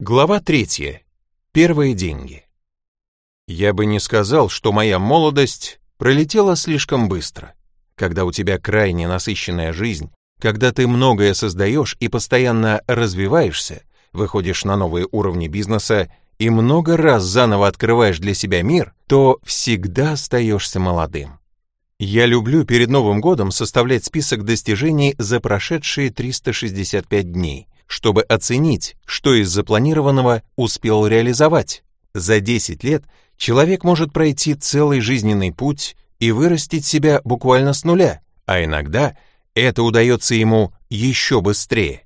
Глава третья. Первые деньги. Я бы не сказал, что моя молодость пролетела слишком быстро. Когда у тебя крайне насыщенная жизнь, когда ты многое создаешь и постоянно развиваешься, выходишь на новые уровни бизнеса и много раз заново открываешь для себя мир, то всегда остаешься молодым. Я люблю перед Новым годом составлять список достижений за прошедшие 365 дней – чтобы оценить, что из запланированного успел реализовать. За 10 лет человек может пройти целый жизненный путь и вырастить себя буквально с нуля, а иногда это удается ему еще быстрее.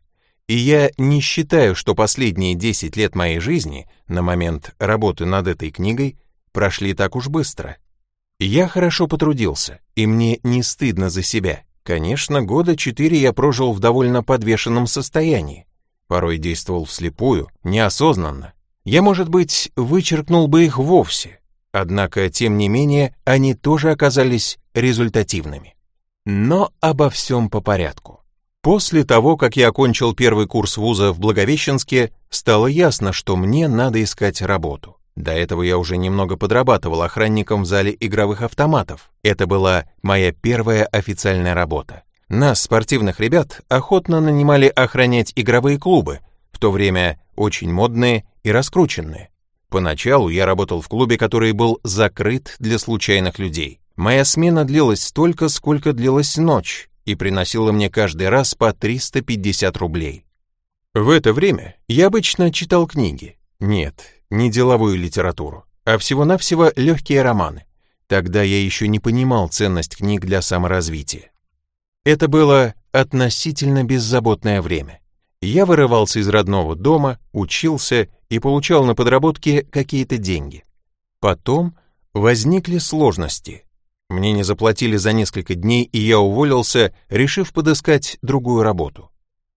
И я не считаю, что последние 10 лет моей жизни, на момент работы над этой книгой, прошли так уж быстро. Я хорошо потрудился, и мне не стыдно за себя. Конечно, года четыре я прожил в довольно подвешенном состоянии порой действовал вслепую, неосознанно. Я, может быть, вычеркнул бы их вовсе, однако, тем не менее, они тоже оказались результативными. Но обо всем по порядку. После того, как я окончил первый курс вуза в Благовещенске, стало ясно, что мне надо искать работу. До этого я уже немного подрабатывал охранником в зале игровых автоматов. Это была моя первая официальная работа. Нас, спортивных ребят, охотно нанимали охранять игровые клубы, в то время очень модные и раскрученные. Поначалу я работал в клубе, который был закрыт для случайных людей. Моя смена длилась столько, сколько длилась ночь, и приносила мне каждый раз по 350 рублей. В это время я обычно читал книги. Нет, не деловую литературу, а всего-навсего легкие романы. Тогда я еще не понимал ценность книг для саморазвития. Это было относительно беззаботное время. Я вырывался из родного дома, учился и получал на подработке какие-то деньги. Потом возникли сложности. Мне не заплатили за несколько дней, и я уволился, решив подыскать другую работу.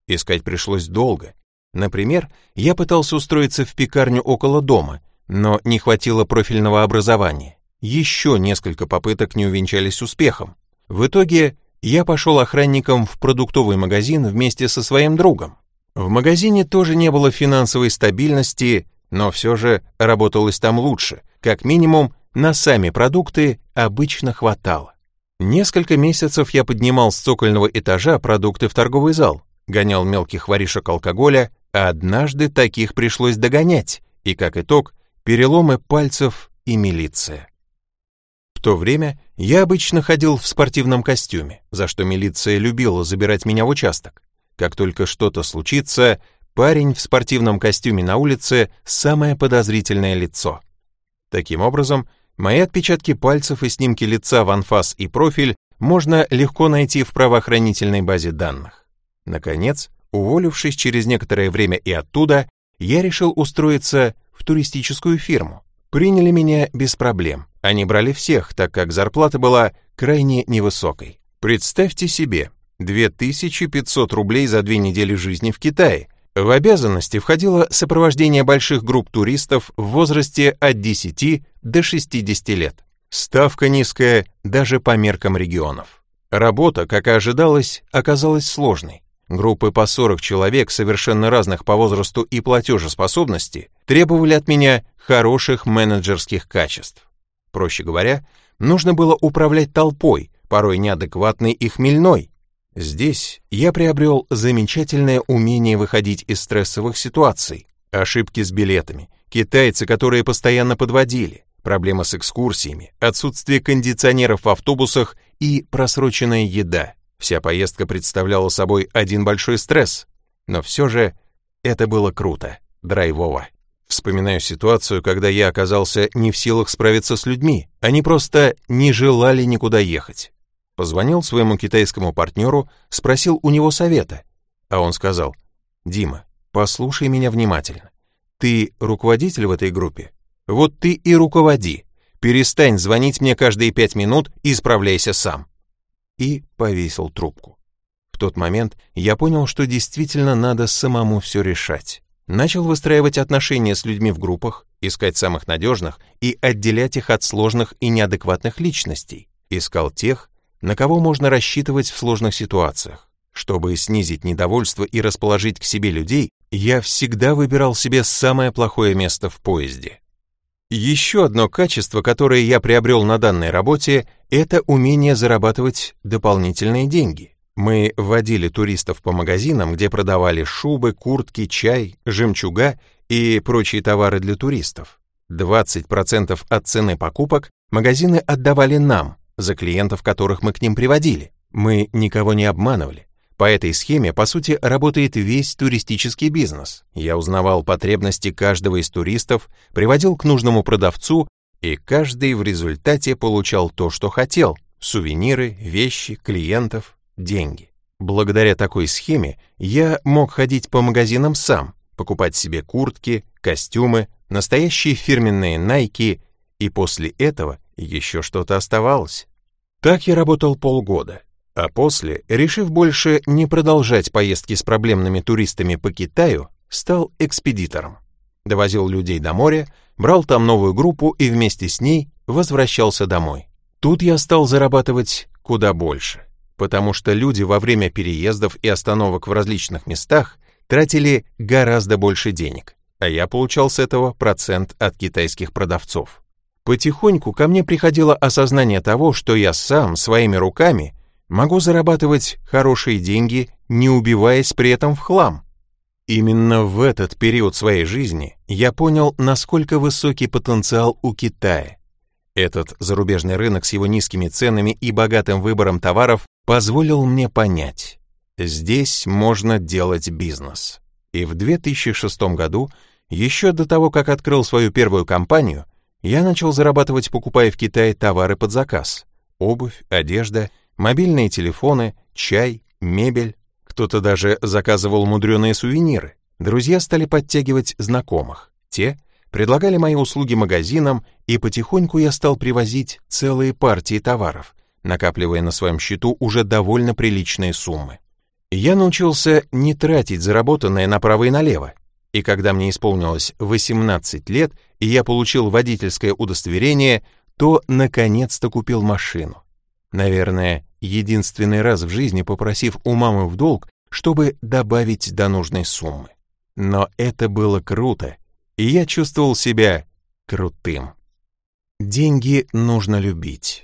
Искать пришлось долго. Например, я пытался устроиться в пекарню около дома, но не хватило профильного образования. Еще несколько попыток не увенчались успехом. В итоге я пошел охранником в продуктовый магазин вместе со своим другом. В магазине тоже не было финансовой стабильности, но все же работалось там лучше. Как минимум, на сами продукты обычно хватало. Несколько месяцев я поднимал с цокольного этажа продукты в торговый зал, гонял мелких воришек алкоголя, а однажды таких пришлось догонять, и как итог, переломы пальцев и милиция то время я обычно ходил в спортивном костюме, за что милиция любила забирать меня в участок. Как только что-то случится, парень в спортивном костюме на улице – самое подозрительное лицо. Таким образом, мои отпечатки пальцев и снимки лица в анфас и профиль можно легко найти в правоохранительной базе данных. Наконец, уволившись через некоторое время и оттуда, я решил устроиться в туристическую фирму. Приняли меня без проблем, они брали всех, так как зарплата была крайне невысокой. Представьте себе, 2500 рублей за две недели жизни в Китае. В обязанности входило сопровождение больших групп туристов в возрасте от 10 до 60 лет. Ставка низкая даже по меркам регионов. Работа, как и ожидалось, оказалась сложной. Группы по 40 человек, совершенно разных по возрасту и платежеспособности, требовали от меня хороших менеджерских качеств. Проще говоря, нужно было управлять толпой, порой неадекватной и хмельной. Здесь я приобрел замечательное умение выходить из стрессовых ситуаций. Ошибки с билетами, китайцы, которые постоянно подводили, проблемы с экскурсиями, отсутствие кондиционеров в автобусах и просроченная еда. Вся поездка представляла собой один большой стресс, но все же это было круто, драйвово. Вспоминаю ситуацию, когда я оказался не в силах справиться с людьми. Они просто не желали никуда ехать. Позвонил своему китайскому партнеру, спросил у него совета. А он сказал, «Дима, послушай меня внимательно. Ты руководитель в этой группе? Вот ты и руководи. Перестань звонить мне каждые пять минут и справляйся сам». И повесил трубку. В тот момент я понял, что действительно надо самому все решать. Начал выстраивать отношения с людьми в группах, искать самых надежных и отделять их от сложных и неадекватных личностей. Искал тех, на кого можно рассчитывать в сложных ситуациях. Чтобы снизить недовольство и расположить к себе людей, я всегда выбирал себе самое плохое место в поезде. Еще одно качество, которое я приобрел на данной работе, это умение зарабатывать дополнительные деньги. Мы водили туристов по магазинам, где продавали шубы, куртки, чай, жемчуга и прочие товары для туристов. 20% от цены покупок магазины отдавали нам, за клиентов, которых мы к ним приводили. Мы никого не обманывали. По этой схеме, по сути, работает весь туристический бизнес. Я узнавал потребности каждого из туристов, приводил к нужному продавцу, и каждый в результате получал то, что хотел – сувениры, вещи, клиентов, деньги. Благодаря такой схеме я мог ходить по магазинам сам, покупать себе куртки, костюмы, настоящие фирменные Nike, и после этого еще что-то оставалось. Так я работал полгода, а после, решив больше не продолжать поездки с проблемными туристами по Китаю, стал экспедитором. Довозил людей до моря, брал там новую группу и вместе с ней возвращался домой. Тут я стал зарабатывать куда больше, потому что люди во время переездов и остановок в различных местах тратили гораздо больше денег, а я получал с этого процент от китайских продавцов. Потихоньку ко мне приходило осознание того, что я сам своими руками могу зарабатывать хорошие деньги, не убиваясь при этом в хлам. Именно в этот период своей жизни я понял, насколько высокий потенциал у Китая. Этот зарубежный рынок с его низкими ценами и богатым выбором товаров позволил мне понять, здесь можно делать бизнес. И в 2006 году, еще до того, как открыл свою первую компанию, я начал зарабатывать, покупая в Китае товары под заказ. Обувь, одежда, мобильные телефоны, чай, мебель. Кто-то даже заказывал мудреные сувениры. Друзья стали подтягивать знакомых. Те предлагали мои услуги магазинам, и потихоньку я стал привозить целые партии товаров, накапливая на своем счету уже довольно приличные суммы. Я научился не тратить заработанное направо и налево, и когда мне исполнилось 18 лет, и я получил водительское удостоверение, то наконец-то купил машину. Наверное, единственный раз в жизни попросив у мамы в долг, чтобы добавить до нужной суммы. Но это было круто, и я чувствовал себя крутым. Деньги нужно любить.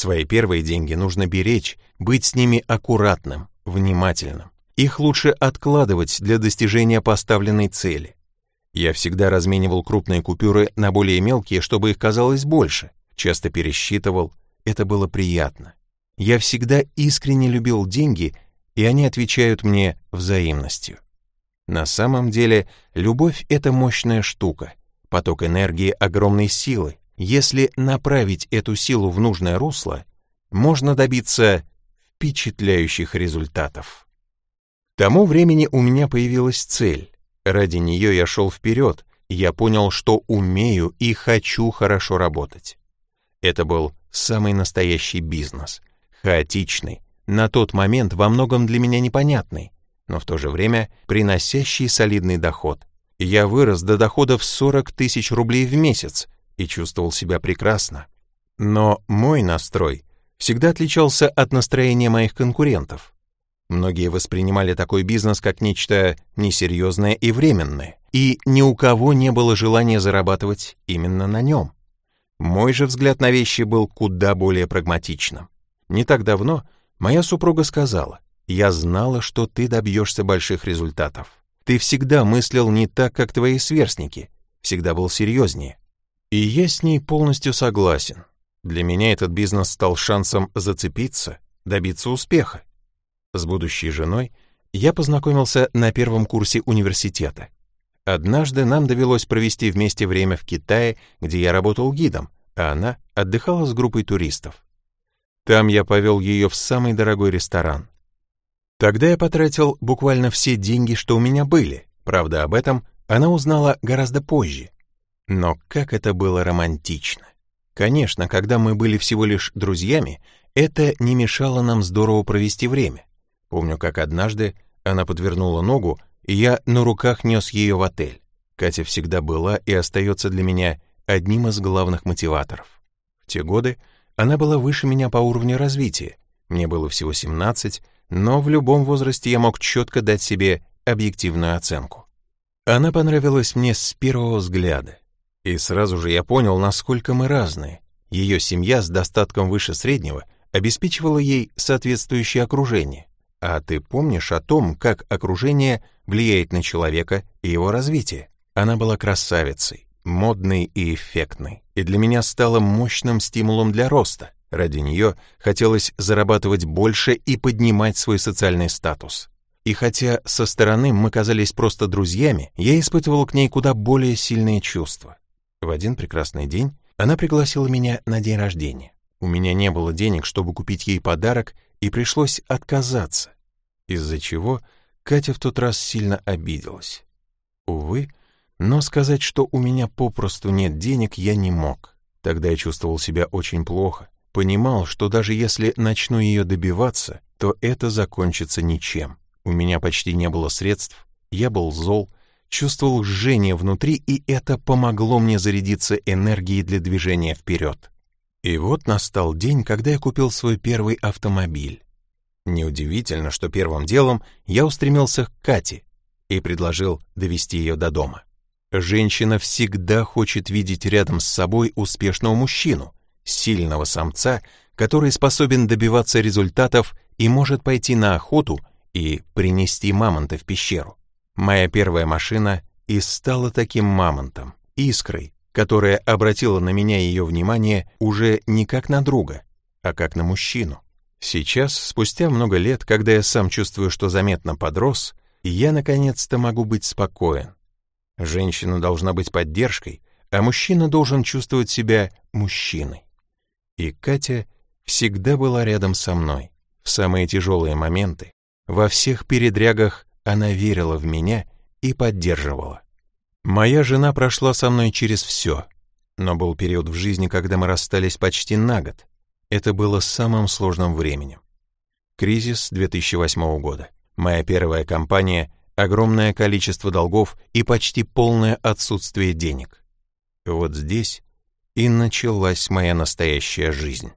Свои первые деньги нужно беречь, быть с ними аккуратным, внимательным. Их лучше откладывать для достижения поставленной цели. Я всегда разменивал крупные купюры на более мелкие, чтобы их казалось больше. Часто пересчитывал, это было приятно. Я всегда искренне любил деньги, и они отвечают мне взаимностью. На самом деле, любовь — это мощная штука, поток энергии огромной силы. Если направить эту силу в нужное русло, можно добиться впечатляющих результатов. К тому времени у меня появилась цель. Ради нее я шел вперед, я понял, что умею и хочу хорошо работать. Это был самый настоящий бизнес, хаотичный, на тот момент во многом для меня непонятный, но в то же время приносящий солидный доход. Я вырос до дохода в 40 тысяч рублей в месяц и чувствовал себя прекрасно. Но мой настрой всегда отличался от настроения моих конкурентов. Многие воспринимали такой бизнес как нечто несерьезное и временное, и ни у кого не было желания зарабатывать именно на нем. Мой же взгляд на вещи был куда более прагматичным. Не так давно моя супруга сказала, «Я знала, что ты добьешься больших результатов. Ты всегда мыслил не так, как твои сверстники, всегда был серьезнее». И я с ней полностью согласен. Для меня этот бизнес стал шансом зацепиться, добиться успеха. С будущей женой я познакомился на первом курсе университета. Однажды нам довелось провести вместе время в Китае, где я работал гидом, а она отдыхала с группой туристов. Там я повел ее в самый дорогой ресторан. Тогда я потратил буквально все деньги, что у меня были. Правда, об этом она узнала гораздо позже. Но как это было романтично. Конечно, когда мы были всего лишь друзьями, это не мешало нам здорово провести время. Помню, как однажды она подвернула ногу, и я на руках нес ее в отель. Катя всегда была и остается для меня одним из главных мотиваторов. В те годы она была выше меня по уровню развития. Мне было всего 17, но в любом возрасте я мог четко дать себе объективную оценку. Она понравилась мне с первого взгляда. И сразу же я понял, насколько мы разные. Ее семья с достатком выше среднего обеспечивала ей соответствующее окружение. А ты помнишь о том, как окружение влияет на человека и его развитие? Она была красавицей, модной и эффектной, и для меня стала мощным стимулом для роста. Ради нее хотелось зарабатывать больше и поднимать свой социальный статус. И хотя со стороны мы казались просто друзьями, я испытывал к ней куда более сильные чувства. В один прекрасный день она пригласила меня на день рождения. У меня не было денег, чтобы купить ей подарок, и пришлось отказаться, из-за чего Катя в тот раз сильно обиделась. Увы, но сказать, что у меня попросту нет денег, я не мог. Тогда я чувствовал себя очень плохо, понимал, что даже если начну ее добиваться, то это закончится ничем. У меня почти не было средств, я был зол, чувствовал жжение внутри, и это помогло мне зарядиться энергией для движения вперед. И вот настал день, когда я купил свой первый автомобиль. Неудивительно, что первым делом я устремился к Кате и предложил довести ее до дома. Женщина всегда хочет видеть рядом с собой успешного мужчину, сильного самца, который способен добиваться результатов и может пойти на охоту и принести мамонта в пещеру. Моя первая машина и стала таким мамонтом, искрой, которая обратила на меня ее внимание уже не как на друга, а как на мужчину. Сейчас, спустя много лет, когда я сам чувствую, что заметно подрос, я наконец-то могу быть спокоен. Женщина должна быть поддержкой, а мужчина должен чувствовать себя мужчиной. И Катя всегда была рядом со мной в самые тяжелые моменты, во всех передрягах она верила в меня и поддерживала. Моя жена прошла со мной через все, но был период в жизни, когда мы расстались почти на год. Это было самым сложным временем. Кризис 2008 года. Моя первая компания, огромное количество долгов и почти полное отсутствие денег. Вот здесь и началась моя настоящая жизнь.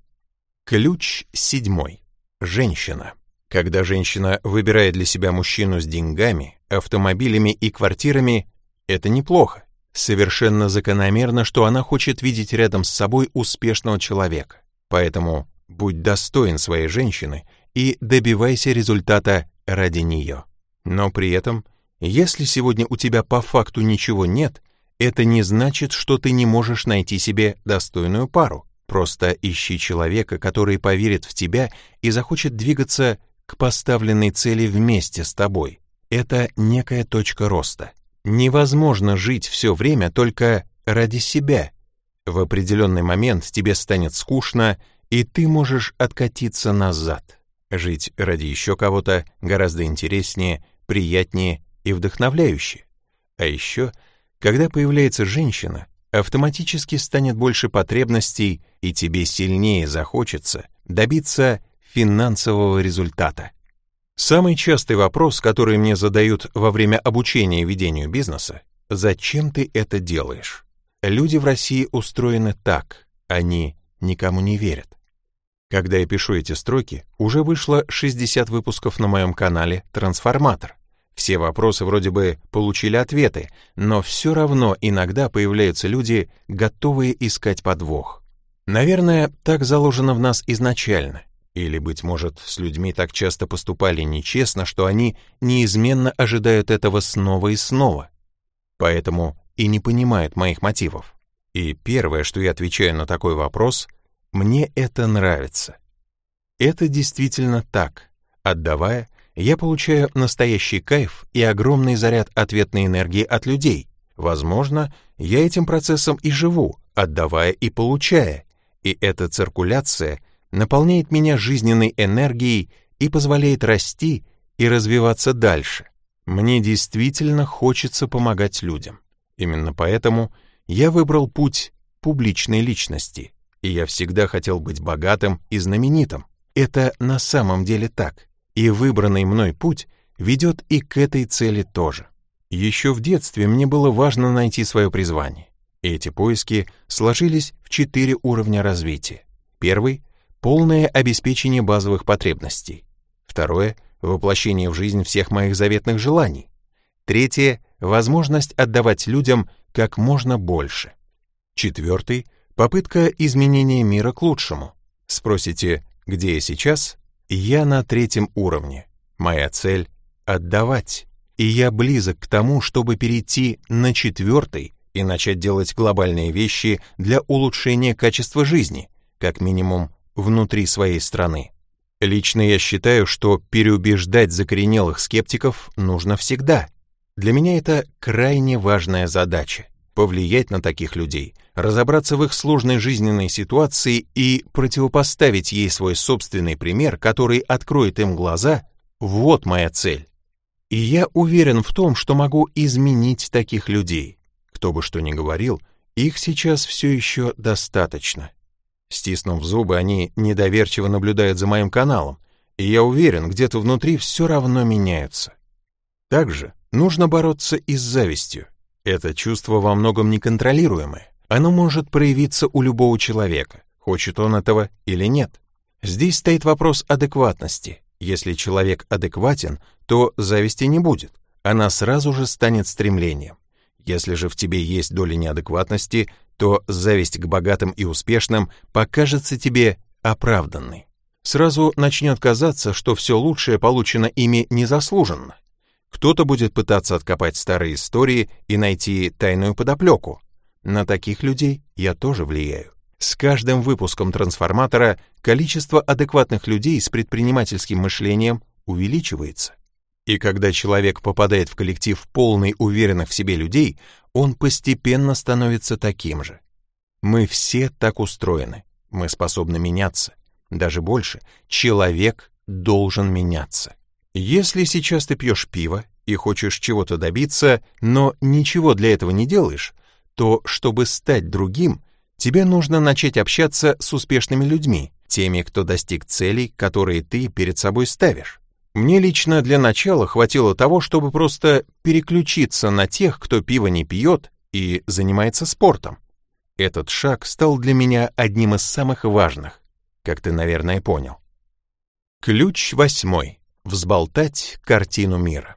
Ключ седьмой. Женщина. Когда женщина выбирает для себя мужчину с деньгами, автомобилями и квартирами, это неплохо. Совершенно закономерно, что она хочет видеть рядом с собой успешного человека. Поэтому будь достоин своей женщины и добивайся результата ради нее. Но при этом, если сегодня у тебя по факту ничего нет, это не значит, что ты не можешь найти себе достойную пару. Просто ищи человека, который поверит в тебя и захочет двигаться к поставленной цели вместе с тобой. Это некая точка роста. Невозможно жить все время только ради себя. В определенный момент тебе станет скучно, и ты можешь откатиться назад. Жить ради еще кого-то гораздо интереснее, приятнее и вдохновляюще. А еще, когда появляется женщина, автоматически станет больше потребностей, и тебе сильнее захочется добиться финансового результата. Самый частый вопрос, который мне задают во время обучения ведению бизнеса, зачем ты это делаешь? Люди в России устроены так, они никому не верят. Когда я пишу эти строки, уже вышло 60 выпусков на моем канале «Трансформатор». Все вопросы вроде бы получили ответы, но все равно иногда появляются люди, готовые искать подвох. Наверное, так заложено в нас изначально — или, быть может, с людьми так часто поступали нечестно, что они неизменно ожидают этого снова и снова. Поэтому и не понимают моих мотивов. И первое, что я отвечаю на такой вопрос, мне это нравится. Это действительно так. Отдавая, я получаю настоящий кайф и огромный заряд ответной энергии от людей. Возможно, я этим процессом и живу, отдавая и получая. И эта циркуляция — наполняет меня жизненной энергией и позволяет расти и развиваться дальше. Мне действительно хочется помогать людям. Именно поэтому я выбрал путь публичной личности, и я всегда хотел быть богатым и знаменитым. Это на самом деле так, и выбранный мной путь ведет и к этой цели тоже. Еще в детстве мне было важно найти свое призвание. Эти поиски сложились в четыре уровня развития. Первый полное обеспечение базовых потребностей. Второе — воплощение в жизнь всех моих заветных желаний. Третье возможность отдавать людям как можно больше. Четвертый — попытка изменения мира к лучшему. Спросите, где я сейчас? Я на третьем уровне. Моя цель — отдавать. И я близок к тому, чтобы перейти на четвертый и начать делать глобальные вещи для улучшения качества жизни, как минимум внутри своей страны. Лично я считаю, что переубеждать закоренелых скептиков нужно всегда. Для меня это крайне важная задача — повлиять на таких людей, разобраться в их сложной жизненной ситуации и противопоставить ей свой собственный пример, который откроет им глаза — вот моя цель. И я уверен в том, что могу изменить таких людей. Кто бы что ни говорил, их сейчас все еще достаточно. Стиснув зубы, они недоверчиво наблюдают за моим каналом, и я уверен, где-то внутри все равно меняются. Также нужно бороться и с завистью. Это чувство во многом неконтролируемое. Оно может проявиться у любого человека, хочет он этого или нет. Здесь стоит вопрос адекватности. Если человек адекватен, то зависти не будет. Она сразу же станет стремлением. Если же в тебе есть доля неадекватности, то зависть к богатым и успешным покажется тебе оправданной. Сразу начнет казаться, что все лучшее получено ими незаслуженно. Кто-то будет пытаться откопать старые истории и найти тайную подоплеку. На таких людей я тоже влияю. С каждым выпуском трансформатора количество адекватных людей с предпринимательским мышлением увеличивается. И когда человек попадает в коллектив полный уверенных в себе людей, он постепенно становится таким же. Мы все так устроены, мы способны меняться. Даже больше, человек должен меняться. Если сейчас ты пьешь пиво и хочешь чего-то добиться, но ничего для этого не делаешь, то, чтобы стать другим, тебе нужно начать общаться с успешными людьми, теми, кто достиг целей, которые ты перед собой ставишь. Мне лично для начала хватило того, чтобы просто переключиться на тех, кто пиво не пьет и занимается спортом. Этот шаг стал для меня одним из самых важных, как ты, наверное, понял. Ключ восьмой. Взболтать картину мира.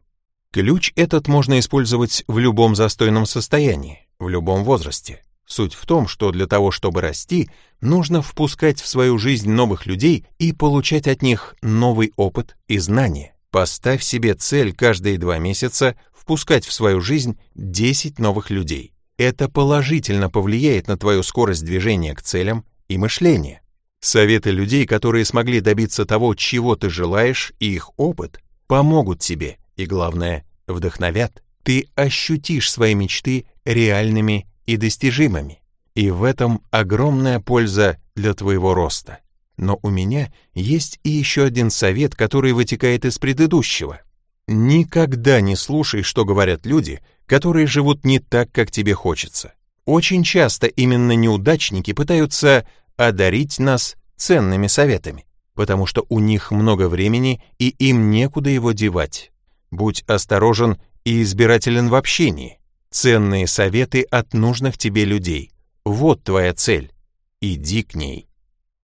Ключ этот можно использовать в любом застойном состоянии, в любом возрасте. Суть в том, что для того, чтобы расти, нужно впускать в свою жизнь новых людей и получать от них новый опыт и знания. Поставь себе цель каждые два месяца впускать в свою жизнь 10 новых людей. Это положительно повлияет на твою скорость движения к целям и мышления. Советы людей, которые смогли добиться того, чего ты желаешь, и их опыт помогут тебе и, главное, вдохновят. Ты ощутишь свои мечты реальными и достижимыми, и в этом огромная польза для твоего роста. Но у меня есть и еще один совет, который вытекает из предыдущего. Никогда не слушай, что говорят люди, которые живут не так, как тебе хочется. Очень часто именно неудачники пытаются одарить нас ценными советами, потому что у них много времени и им некуда его девать. Будь осторожен и избирателен в общении. Ценные советы от нужных тебе людей. Вот твоя цель. Иди к ней.